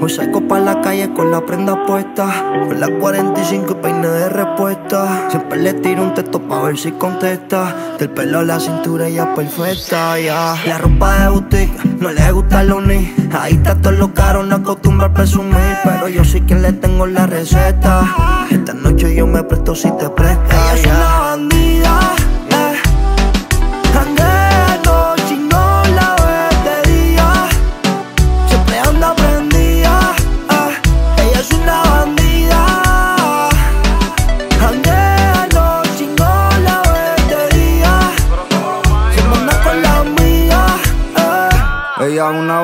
Hoy salgo pa' la calle con la prenda puesta. Con la 45 y peine de respuesta. Siempre le tiro un texto pa' ver si contesta. Del pelo a la cintura ya perfecta, ya. La ropa de boutique no le gusta lo ni. Ahí está todo lo caro, no acostumbra a presumir. Pero yo sí que le tengo la receta. Esta noche yo me presto si te prestas. Ella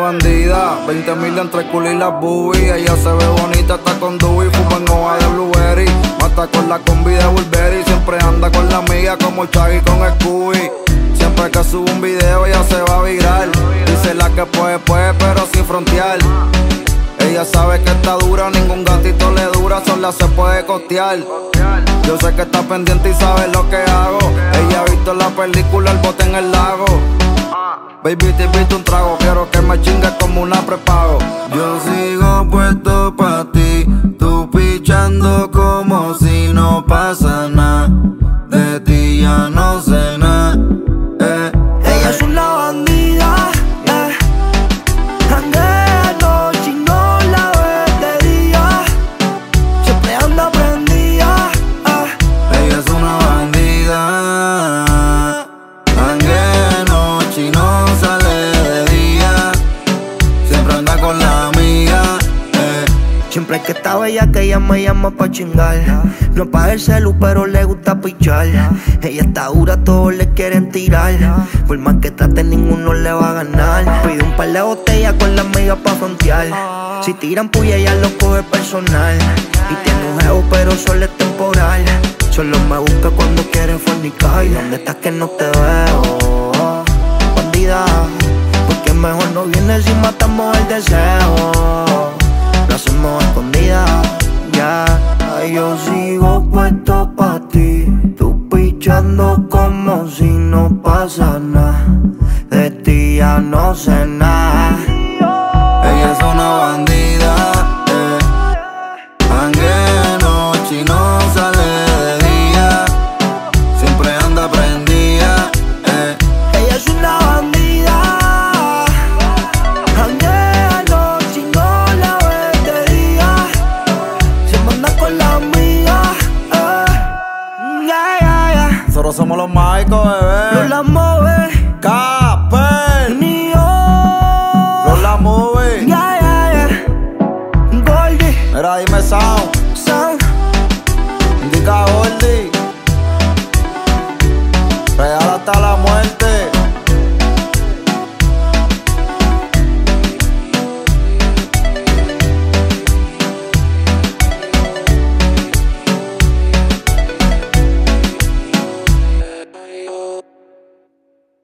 bandida, 20 mil entre culo y las boobies. Ella se ve bonita, está con Dewey, fuma en hoja de blueberry. Mata con la combi de Burberry, siempre anda con la amiga como Chaggy con Scooby. Siempre que sube un video ella se va a virar. Dice la que puede, puede, pero sin frontear. Ella sabe que está dura, ningún gatito le dura, sola se puede costear. Yo sé que está pendiente y sabe lo que hago. Ella ha visto la película El bote en el lago. Baby, te invito un trago, quiero que me chingue como una prepago. Yo sigo puesto pa' ti, tú pichando como si no pasa nada. Siempre que está bella que ella me llama pa' chingar. No paga el celu pero le gusta pichar. Ella está dura, todos le quieren tirar. Por más que trate ninguno le va a ganar. Pide un par de botellas con la amiga pa' frontear. Si tiran puya ella lo coge personal. Y tiene un jevo pero solo es temporal. Solo me busca cuando quiere fornicar. ¿Dónde estás que no te veo? Bandida Porque mejor no vienes si matamos el deseo conoce nada. Ella es una bandida, eh. Hangue noche no sale de día. Siempre anda prendida. Eh. Ella es una bandida. Hangue noche no la ves de día. Siempre anda con la mía, eh. Yeah, yeah, yeah. Somos los mágicos, bebé. Los Yeah, yeah, yeah. Goldie, मेरा my sound, sound. दिखा goldie.